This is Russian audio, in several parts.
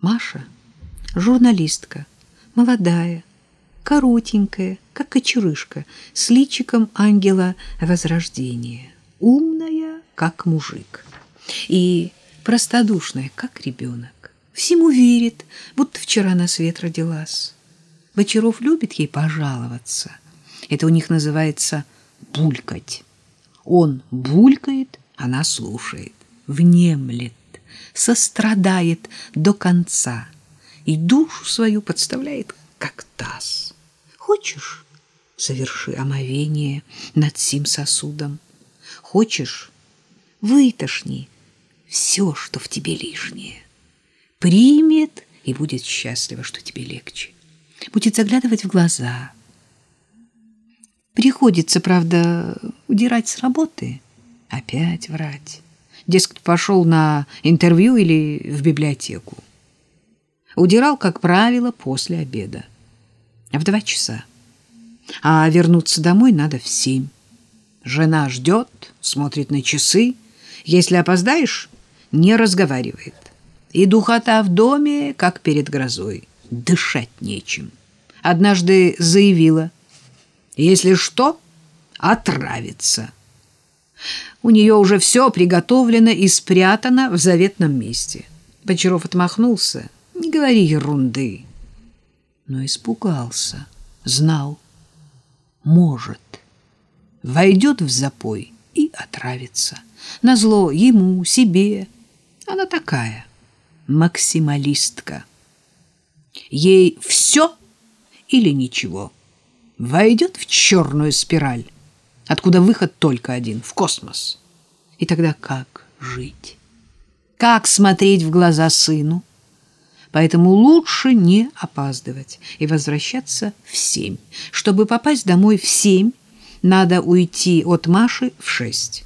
Маша — журналистка, молодая, коротенькая, как кочерышка, с личиком ангела Возрождения, умная, как мужик, и простодушная, как ребенок. Всему верит, будто вчера на свет родилась. Бочаров любит ей пожаловаться. Это у них называется булькать. Он булькает, она слушает, внемлет, сострадает до конца и душу свою подставляет, как таз. Хочешь, соверши омовение над сим сосудом. Хочешь, вытошни все, что в тебе лишнее. Примет и будет счастлива, что тебе легче. Будет заглядывать в глаза. Приходится, правда, удирать с работы, опять врать. Дескать, пошел на интервью или в библиотеку. Удирал, как правило, после обеда. В два часа. А вернуться домой надо в семь. Жена ждет, смотрит на часы. Если опоздаешь, не разговаривает. И духота в доме, как перед грозой. Дышать нечем. Однажды заявила, если что, отравится. У нее уже все приготовлено и спрятано в заветном месте. Бочаров отмахнулся. Не говори ерунды. Но испугался, знал. Может. Войдет в запой и отравится. Назло ему, себе. Она такая, максималистка. Ей все или ничего. Войдет в черную спираль откуда выход только один — в космос. И тогда как жить? Как смотреть в глаза сыну? Поэтому лучше не опаздывать и возвращаться в семь. Чтобы попасть домой в семь, надо уйти от Маши в шесть.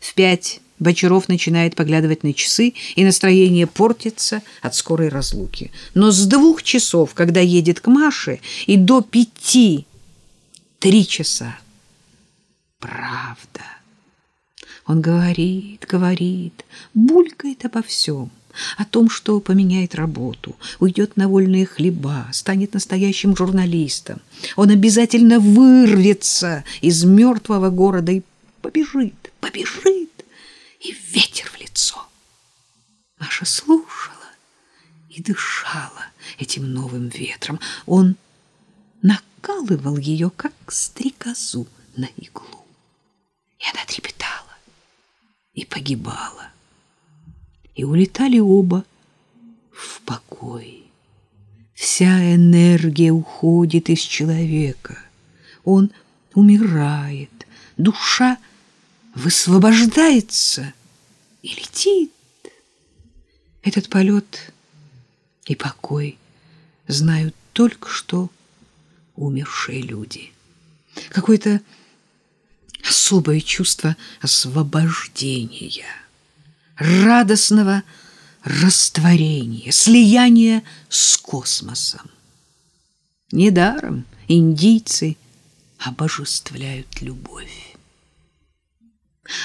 В пять Бочаров начинает поглядывать на часы, и настроение портится от скорой разлуки. Но с двух часов, когда едет к Маше, и до пяти три часа правда. Он говорит, говорит, булькает обо всем, о том, что поменяет работу, уйдет на вольные хлеба, станет настоящим журналистом. Он обязательно вырвется из мертвого города и побежит, побежит, и ветер в лицо. Маша слушала и дышала этим новым ветром. Он накалывал ее, как стрекозу на иглу. И она трепетала и погибала. И улетали оба в покой. Вся энергия уходит из человека. Он умирает, душа высвобождается и летит. Этот полет и покой знают только что умершие люди. Какой-то особое чувство освобождения, радостного растворения, слияния с космосом. Недаром индийцы обожествляют любовь.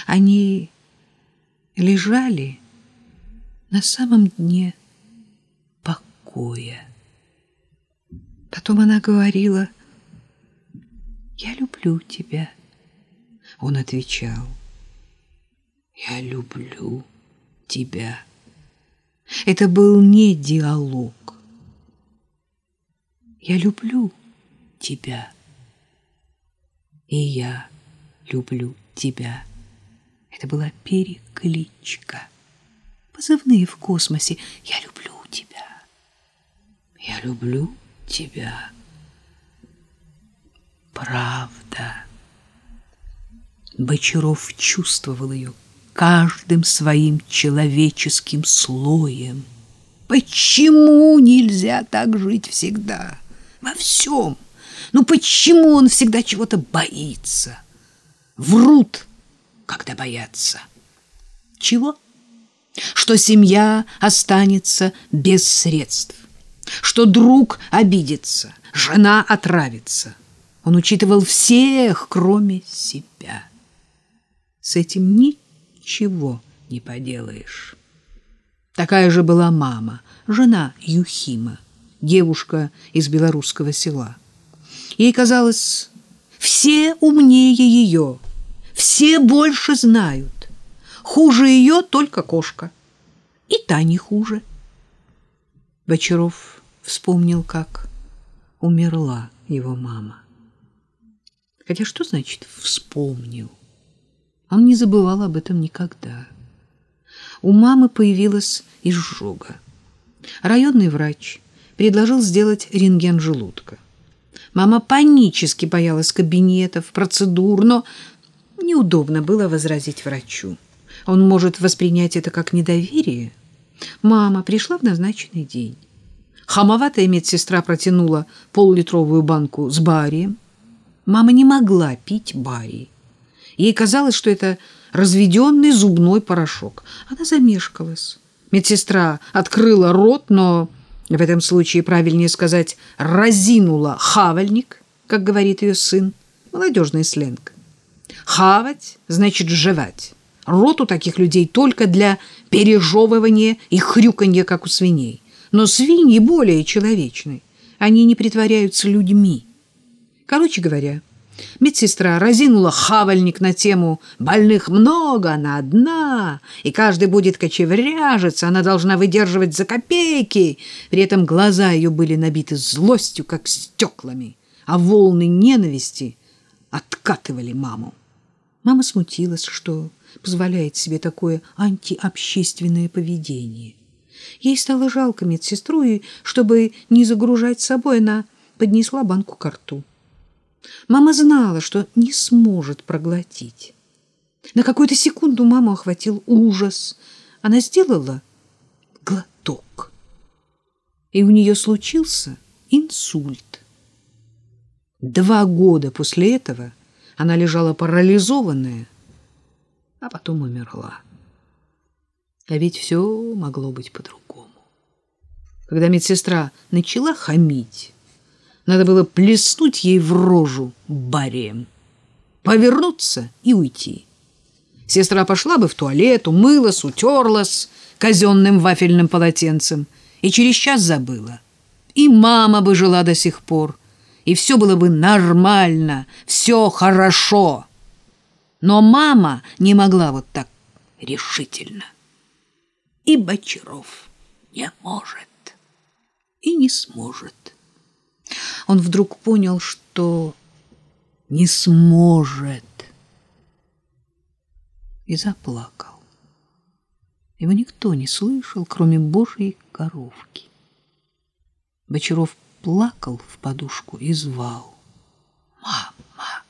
Они лежали на самом дне покоя. Потом она говорила, «Я люблю тебя». Он отвечал, «Я люблю тебя». Это был не диалог. «Я люблю тебя». И я люблю тебя. Это была перекличка. Позывные в космосе. Я люблю тебя. Я люблю тебя. Правда. Бочаров чувствовал ее каждым своим человеческим слоем. Почему нельзя так жить всегда? Во всем. Ну почему он всегда чего-то боится? Врут, когда боятся. Чего? Что семья останется без средств. Что друг обидится, жена отравится. Он учитывал всех, кроме себя. С этим ничего не поделаешь. Такая же была мама, жена Юхима, девушка из белорусского села. Ей казалось, все умнее ее, все больше знают. Хуже ее только кошка. И та не хуже. Бочаров вспомнил, как умерла его мама. Хотя что значит «вспомнил»? Он не забывал об этом никогда. У мамы появилась изжога. Районный врач предложил сделать рентген желудка. Мама панически боялась кабинетов, процедур, но неудобно было возразить врачу. Он может воспринять это как недоверие. Мама пришла в назначенный день. Хамоватая медсестра протянула полулитровую банку с барием. Мама не могла пить барий. Ей казалось, что это разведенный зубной порошок. Она замешкалась. Медсестра открыла рот, но в этом случае правильнее сказать разинула хавальник, как говорит ее сын. Молодежный сленг. Хавать значит жевать. Рот у таких людей только для пережевывания и хрюканья, как у свиней. Но свиньи более человечны. Они не притворяются людьми. Короче говоря, медсестра разинула хавальник на тему «больных много, она одна, и каждый будет кочевряжиться, она должна выдерживать за копейки». При этом глаза ее были набиты злостью, как стеклами, а волны ненависти откатывали маму. Мама смутилась, что позволяет себе такое антиобщественное поведение. Ей стало жалко медсестру, и, чтобы не загружать собой, она поднесла банку к рту. Мама знала, что не сможет проглотить. На какую-то секунду маму охватил ужас. Она сделала глоток. И у нее случился инсульт. Два года после этого она лежала парализованная, а потом умерла. А ведь все могло быть по-другому. Когда медсестра начала хамить, надо было плеснуть ей в рожу барием, повернуться и уйти. Сестра пошла бы в туалет, умылась, утерлась казенным вафельным полотенцем и через час забыла. И мама бы жила до сих пор, и все было бы нормально, все хорошо. Но мама не могла вот так решительно и Бочаров не может и не сможет. Он вдруг понял, что не сможет, и заплакал. Его никто не слышал, кроме Божьей коровки. Бочаров плакал в подушку и звал «Мама!».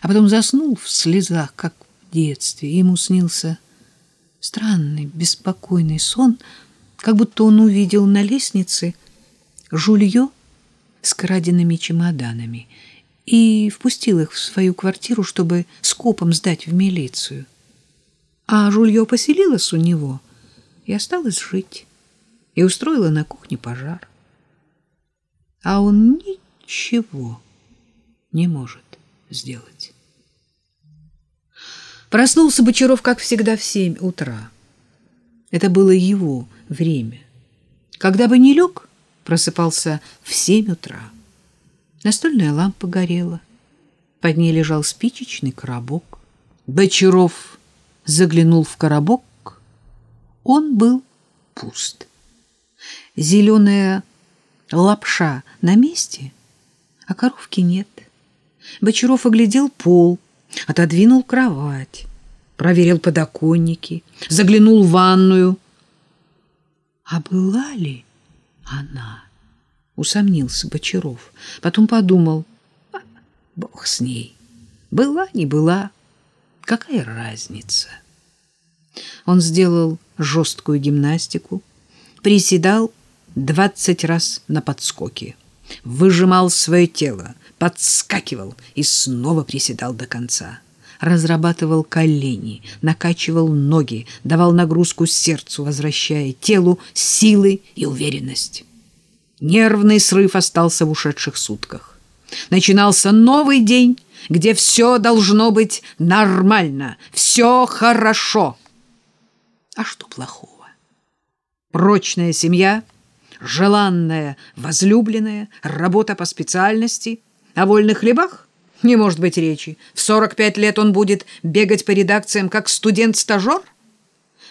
А потом заснул в слезах, как в детстве. Ему снился странный, беспокойный сон, как будто он увидел на лестнице жулье с краденными чемоданами и впустил их в свою квартиру, чтобы скопом сдать в милицию. А жулье поселилось у него и осталось жить, и устроила на кухне пожар. А он ничего не может сделать. Проснулся Бочаров, как всегда, в семь утра. Это было его время. Когда бы не лег, просыпался в семь утра. Настольная лампа горела. Под ней лежал спичечный коробок. Бочаров заглянул в коробок. Он был пуст. Зеленая лапша на месте, а коровки нет. Бочаров оглядел пол, отодвинул кровать, проверил подоконники, заглянул в ванную. А была ли она? Усомнился Бочаров. Потом подумал, «А, бог с ней. Была, не была, какая разница? Он сделал жесткую гимнастику, приседал двадцать раз на подскоке, выжимал свое тело, подскакивал и снова приседал до конца. Разрабатывал колени, накачивал ноги, давал нагрузку сердцу, возвращая телу силы и уверенность. Нервный срыв остался в ушедших сутках. Начинался новый день, где все должно быть нормально, все хорошо. А что плохого? Прочная семья, желанная возлюбленная, работа по специальности. О вольных хлебах не может быть речи. В 45 лет он будет бегать по редакциям, как студент-стажер?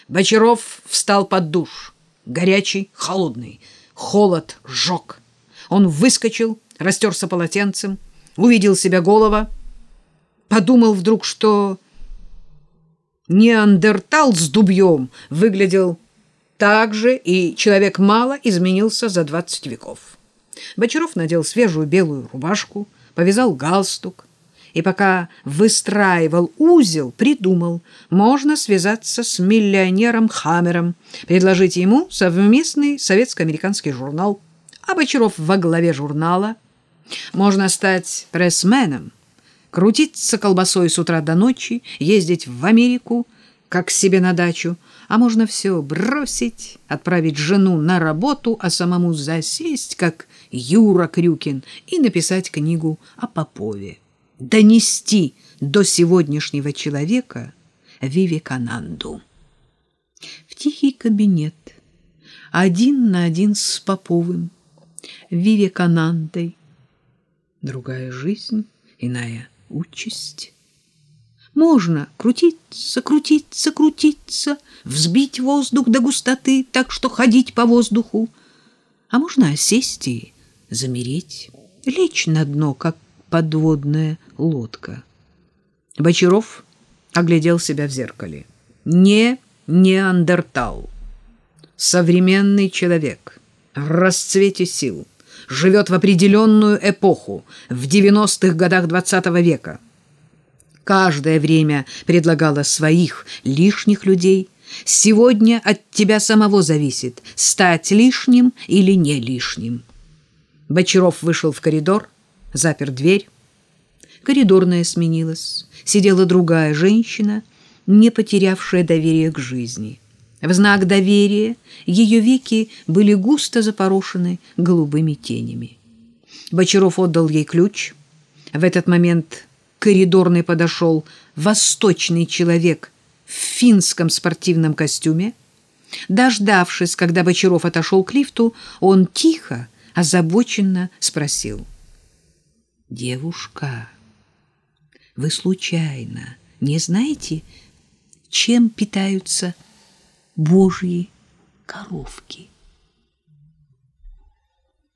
Бочаров встал под душ. Горячий, холодный. Холод сжег. Он выскочил, растерся полотенцем, увидел себя голова, подумал вдруг, что неандертал с дубьем выглядел так же, и человек мало изменился за двадцать веков. Бочаров надел свежую белую рубашку, повязал галстук, и пока выстраивал узел, придумал, можно связаться с миллионером Хаммером, предложить ему совместный советско-американский журнал, а Бочаров во главе журнала. Можно стать прессменом, крутиться колбасой с утра до ночи, ездить в Америку, как себе на дачу, а можно все бросить, отправить жену на работу, а самому засесть, как Юра Крюкин, и написать книгу о Попове. Донести до сегодняшнего человека Вивекананду. В тихий кабинет, один на один с Поповым, Вивеканандой. Другая жизнь, иная участь. Можно крутиться, крутиться, крутиться, взбить воздух до густоты, так что ходить по воздуху. А можно осесть и замереть, лечь на дно, как подводная лодка. Бочаров оглядел себя в зеркале. Не неандертал. Современный человек в расцвете сил живет в определенную эпоху, в 90-х годах XX -го века каждое время предлагала своих лишних людей. Сегодня от тебя самого зависит, стать лишним или не лишним. Бочаров вышел в коридор, запер дверь. Коридорная сменилась. Сидела другая женщина, не потерявшая доверия к жизни. В знак доверия ее веки были густо запорошены голубыми тенями. Бочаров отдал ей ключ. В этот момент коридорный подошел восточный человек в финском спортивном костюме. Дождавшись, когда Бочаров отошел к лифту, он тихо, озабоченно спросил. «Девушка, вы случайно не знаете, чем питаются божьи коровки?»